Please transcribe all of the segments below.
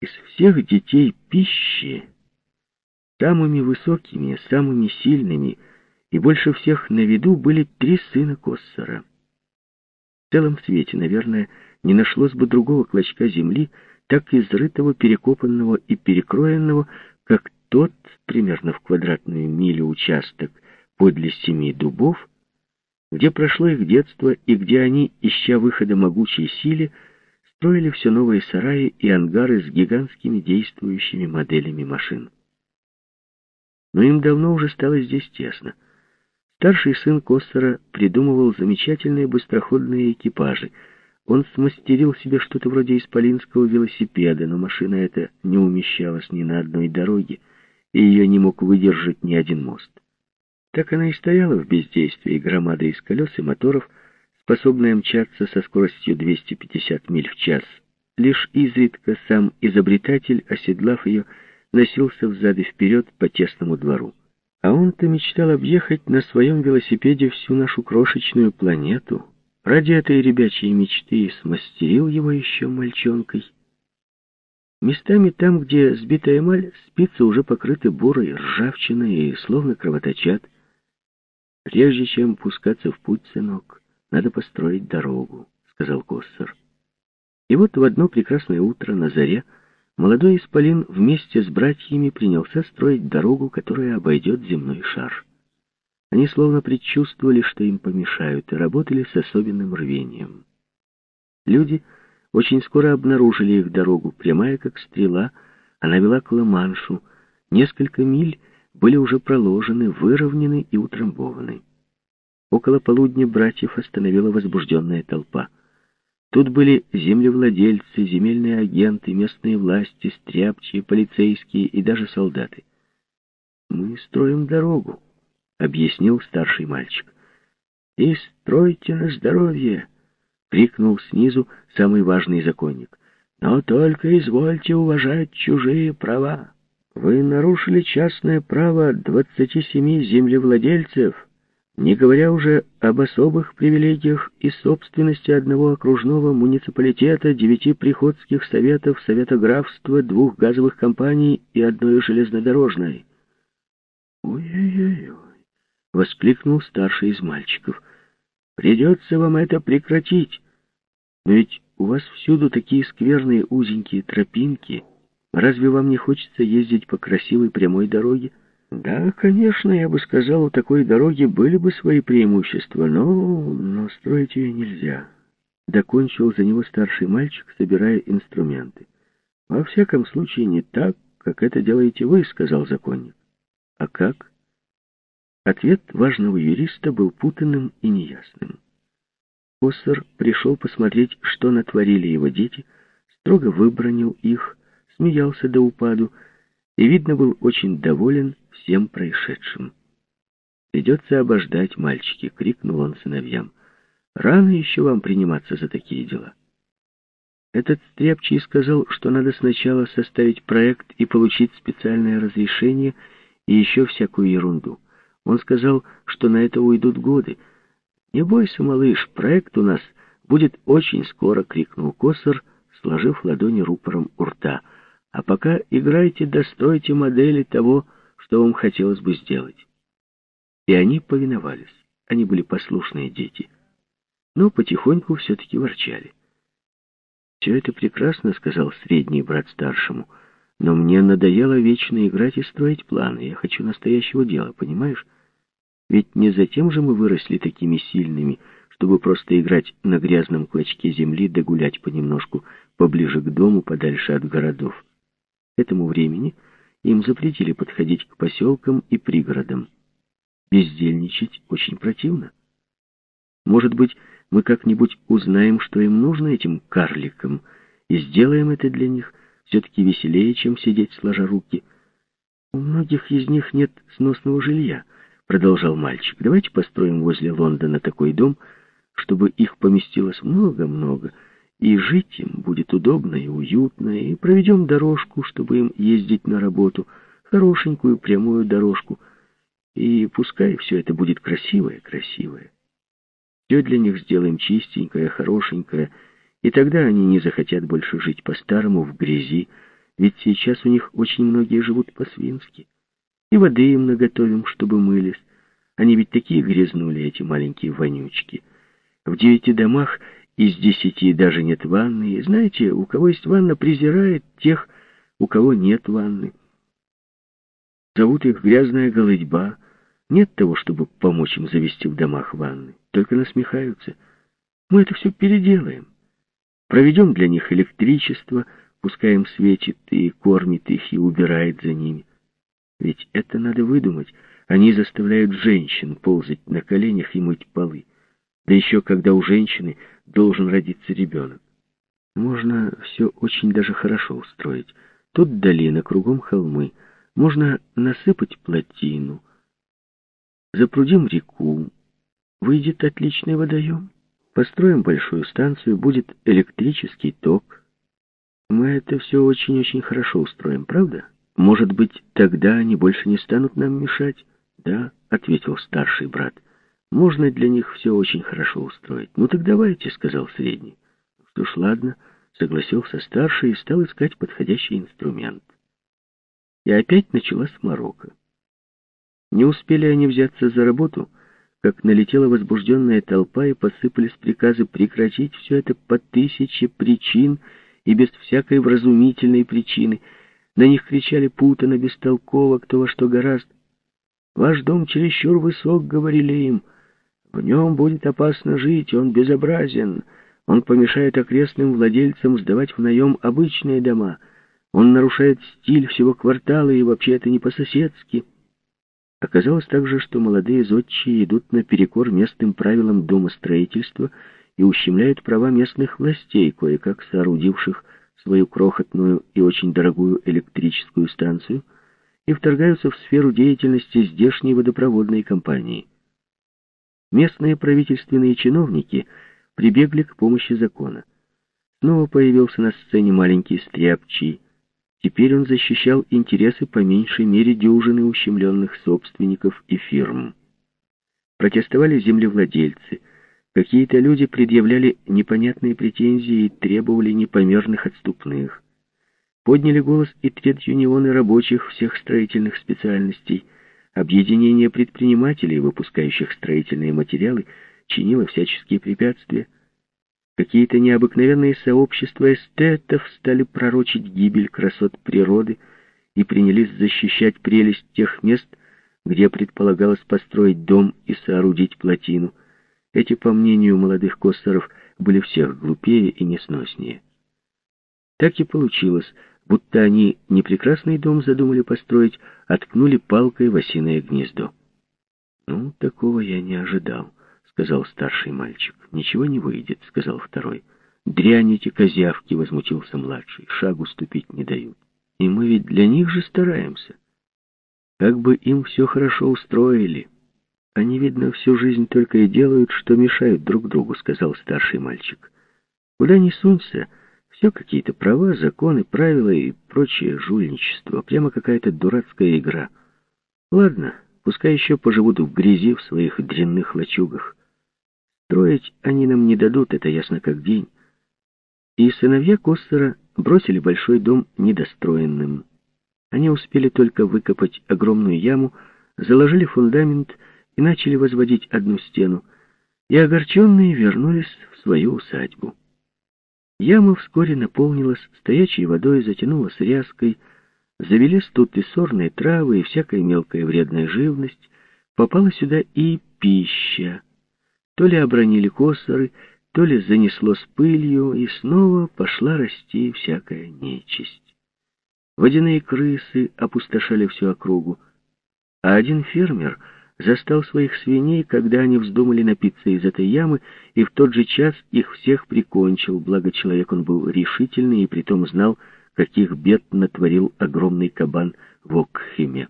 Из всех детей пищи самыми высокими, самыми сильными и больше всех на виду были три сына Коссора. В целом свете, наверное, не нашлось бы другого клочка земли, так изрытого, перекопанного и перекроенного, как тот, примерно в квадратную милю участок подле семи дубов, где прошло их детство и где они, ища выхода могучей силе, строили все новые сараи и ангары с гигантскими действующими моделями машин. Но им давно уже стало здесь тесно. Старший сын Костера придумывал замечательные быстроходные экипажи. Он смастерил себе что-то вроде исполинского велосипеда, но машина эта не умещалась ни на одной дороге, и ее не мог выдержать ни один мост. Так она и стояла в бездействии, громада из колес и моторов, способная мчаться со скоростью 250 миль в час. Лишь изредка сам изобретатель, оседлав ее, носился взад и вперед по тесному двору. А он-то мечтал объехать на своем велосипеде всю нашу крошечную планету. Ради этой ребячьей мечты смастерил его еще мальчонкой. Местами там, где сбитая эмаль, спицы уже покрыты бурой ржавчиной и словно кровоточат. Прежде чем пускаться в путь, сынок, надо построить дорогу, — сказал Коссор. И вот в одно прекрасное утро на заре молодой исполин вместе с братьями принялся строить дорогу, которая обойдет земной шар. Они словно предчувствовали, что им помешают, и работали с особенным рвением. Люди очень скоро обнаружили их дорогу, прямая как стрела, она вела к Ла-Маншу. Несколько миль были уже проложены, выровнены и утрамбованы. Около полудня братьев остановила возбужденная толпа. Тут были землевладельцы, земельные агенты, местные власти, стряпчие, полицейские и даже солдаты. «Мы строим дорогу», — объяснил старший мальчик. «И стройте на здоровье», — крикнул снизу самый важный законник. «Но только извольте уважать чужие права. Вы нарушили частное право двадцати семи землевладельцев» не говоря уже об особых привилегиях и собственности одного окружного муниципалитета, девяти приходских советов, совета графства, двух газовых компаний и одной железнодорожной. «Ой-ой-ой!» — воскликнул старший из мальчиков. «Придется вам это прекратить. Но ведь у вас всюду такие скверные узенькие тропинки. Разве вам не хочется ездить по красивой прямой дороге?» Да, конечно, я бы сказал, у такой дороги были бы свои преимущества, но, но строить ее нельзя. Докончил за него старший мальчик, собирая инструменты. Во всяком случае, не так, как это делаете вы, сказал законник. А как? Ответ важного юриста был путанным и неясным. Коссор пришел посмотреть, что натворили его дети, строго выбронил их, смеялся до упаду и, видно, был очень доволен всем происшедшим. «Придется обождать, мальчики!» — крикнул он сыновьям. «Рано еще вам приниматься за такие дела». Этот стряпчий сказал, что надо сначала составить проект и получить специальное разрешение и еще всякую ерунду. Он сказал, что на это уйдут годы. «Не бойся, малыш, проект у нас будет очень скоро!» — крикнул Косар, сложив ладони рупором у рта. «А пока играйте, достройте модели того, что вам хотелось бы сделать. И они повиновались. Они были послушные дети. Но потихоньку все-таки ворчали. «Все это прекрасно», — сказал средний брат старшему, «но мне надоело вечно играть и строить планы. Я хочу настоящего дела, понимаешь? Ведь не затем же мы выросли такими сильными, чтобы просто играть на грязном клочке земли да гулять понемножку поближе к дому, подальше от городов. Этому времени им запретили подходить к поселкам и пригородам. Бездельничать очень противно. Может быть, мы как-нибудь узнаем, что им нужно этим карликам, и сделаем это для них все-таки веселее, чем сидеть сложа руки. У многих из них нет сносного жилья, продолжал мальчик. Давайте построим возле Лондона такой дом, чтобы их поместилось много-много, и жить им будет удобно и уютно, и проведем дорожку, чтобы им ездить на работу, хорошенькую прямую дорожку, и пускай все это будет красивое-красивое. Все для них сделаем чистенькое, хорошенькое, и тогда они не захотят больше жить по-старому в грязи, Ведь сейчас у них очень многие живут по-свински. И воды им наготовим, чтобы мылись. Они ведь такие грязнули, эти маленькие вонючки. В девяти домах из десяти даже нет ванны. Знаете, у кого есть ванна, презирает тех, у кого нет ванны. Зовут их грязная голодьба. Нет того, чтобы помочь им завести в домах ванны. Только насмехаются. Мы это все переделаем. Проведем для них электричество, пускай им светит и кормит их, и убирает за ними. Ведь это надо выдумать. Они заставляют женщин ползать на коленях и мыть полы. Да еще когда у женщины должен родиться ребенок. Можно все очень даже хорошо устроить. Тут долина, кругом холмы. Можно насыпать плотину. Запрудим реку. Выйдет отличный водоем. Построим большую станцию, будет электрический ток. Мы это все очень-очень хорошо устроим, правда? Может быть, тогда они больше не станут нам мешать? Да, ответил старший брат. Можно для них все очень хорошо устроить. Ну так давайте, сказал средний. Что ж, ладно, согласился старший и стал искать подходящий инструмент. И опять началась морока. Не успели они взяться за работу, как налетела возбужденная толпа и посыпались приказы прекратить все это по тысяче причин и без всякой вразумительной причины. На них кричали путано, бестолково, кто во что гораст. «Ваш дом чересчур высок», — говорили им, — в нем будет опасно жить, он безобразен. Он помешает окрестным владельцам сдавать в наем обычные дома. Он нарушает стиль всего квартала и вообще это не по-соседски. Оказалось также, что молодые зодчие идут наперекор местным правилам домостроительства и ущемляют права местных властей, кое-как соорудивших свою крохотную и очень дорогую электрическую станцию, и вторгаются в сферу деятельности здешней водопроводной компании. Местные правительственные чиновники прибегли к помощи закона. Снова появился на сцене маленький стряпчий. Теперь он защищал интересы по меньшей мере дюжины ущемленных собственников и фирм. Протестовали землевладельцы. Какие-то люди предъявляли непонятные претензии и требовали непомерных отступных. Подняли голос и тред-юнионы рабочих всех строительных специальностей – Объединение предпринимателей, выпускающих строительные материалы, чинило всяческие препятствия. Какие-то необыкновенные сообщества эстетов стали пророчить гибель красот природы и принялись защищать прелесть тех мест, где предполагалось построить дом и соорудить плотину. Эти, по мнению молодых костеров, были всех глупее и несноснее. Так и получилось, будто они не прекрасный дом задумали построить, а ткнули палкой в осиное гнездо. «Ну, такого я не ожидал», — сказал старший мальчик. «Ничего не выйдет», — сказал второй. «Дрянь эти козявки», — возмутился младший. «Шагу ступить не дают. И мы ведь для них же стараемся. Как бы им все хорошо устроили. Они, видно, всю жизнь только и делают, что мешают друг другу», — сказал старший мальчик. «Куда ни сунься, все какие-то права, законы, правила и прочее жульничество. Прямо какая-то дурацкая игра. Ладно, пускай еще поживут в грязи в своих дрянных лачугах. Строить они нам не дадут, это ясно как день. И сыновья Костера бросили большой дом недостроенным. Они успели только выкопать огромную яму, заложили фундамент и начали возводить одну стену, и огорченные вернулись в свою усадьбу. Яма вскоре наполнилась стоячей водой, затянулась ряской, завелись тут и сорные травы, и всякая мелкая вредная живность. Попала сюда и пища. То ли обронили косоры, то ли занесло с пылью, и снова пошла расти всякая нечисть. Водяные крысы опустошали всю округу, а один фермер — застал своих свиней, когда они вздумали напиться из этой ямы, и в тот же час их всех прикончил, благо человек он был решительный и притом знал, каких бед натворил огромный кабан в Окхеме.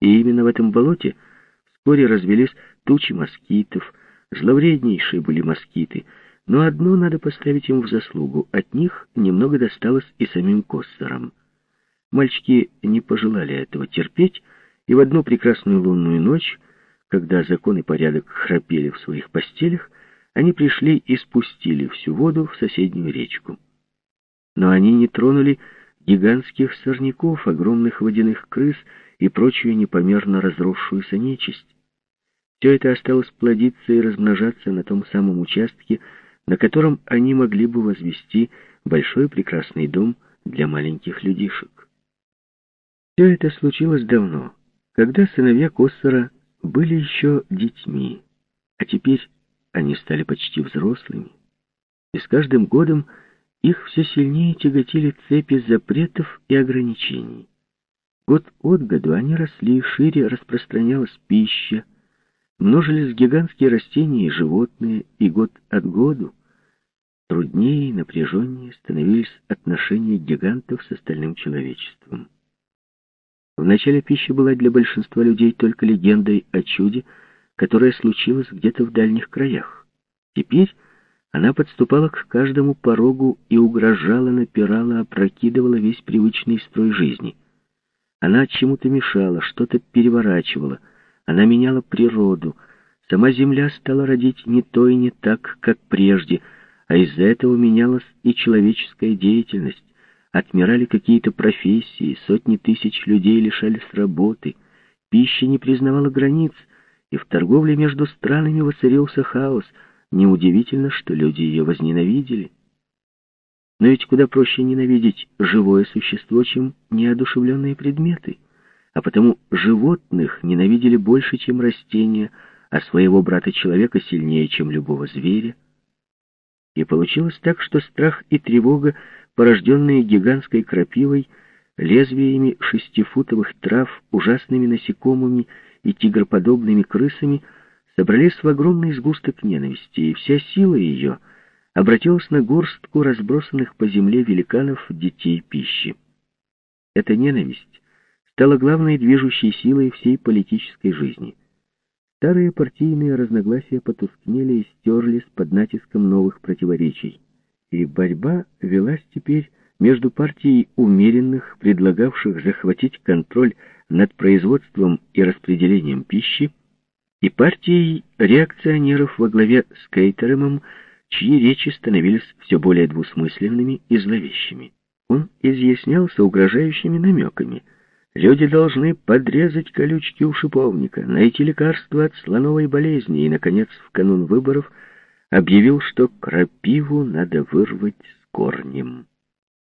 И именно в этом болоте вскоре развелись тучи москитов, зловреднейшие были москиты, но одно надо поставить им в заслугу, от них немного досталось и самим Коссорам. Мальчики не пожелали этого терпеть, и в одну прекрасную лунную ночь, когда закон и порядок храпели в своих постелях, они пришли и спустили всю воду в соседнюю речку. Но они не тронули гигантских сорняков, огромных водяных крыс и прочую непомерно разросшуюся нечисть. Все это осталось плодиться и размножаться на том самом участке, на котором они могли бы возвести большой прекрасный дом для маленьких людишек. Все это случилось давно, когда сыновья Коссора были еще детьми, а теперь они стали почти взрослыми, и с каждым годом их все сильнее тяготили цепи запретов и ограничений. Год от года они росли, шире распространялась пища, множились гигантские растения и животные, и год от году труднее и напряженнее становились отношения гигантов с остальным человечеством. Вначале пища была для большинства людей только легендой о чуде, которое случилось где-то в дальних краях. Теперь она подступала к каждому порогу и угрожала, напирала, опрокидывала весь привычный строй жизни. Она чему-то мешала, что-то переворачивала, она меняла природу. Сама земля стала родить не то и не так, как прежде, а из-за этого менялась и человеческая деятельность. Отмирали какие-то профессии, сотни тысяч людей лишались работы, пища не признавала границ, и в торговле между странами воцарился хаос. Неудивительно, что люди ее возненавидели. Но ведь куда проще ненавидеть живое существо, чем неодушевленные предметы. А потому животных ненавидели больше, чем растения, а своего брата-человека сильнее, чем любого зверя. И получилось так, что страх и тревога порожденные гигантской крапивой, лезвиями шестифутовых трав, ужасными насекомыми и тигроподобными крысами, собрались в огромный сгусток ненависти, и вся сила ее обратилась на горстку разбросанных по земле великанов детей пищи. Эта ненависть стала главной движущей силой всей политической жизни. Старые партийные разногласия потускнели и стерлись под натиском новых противоречий и борьба велась теперь между партией умеренных, предлагавших захватить контроль над производством и распределением пищи, и партией реакционеров во главе с Кейтеремом, чьи речи становились все более двусмысленными и зловещими. Он изъяснялся угрожающими намеками. Люди должны подрезать колючки у шиповника, найти лекарство от слоновой болезни и, наконец, в канун выборов – объявил, что крапиву надо вырвать с корнем.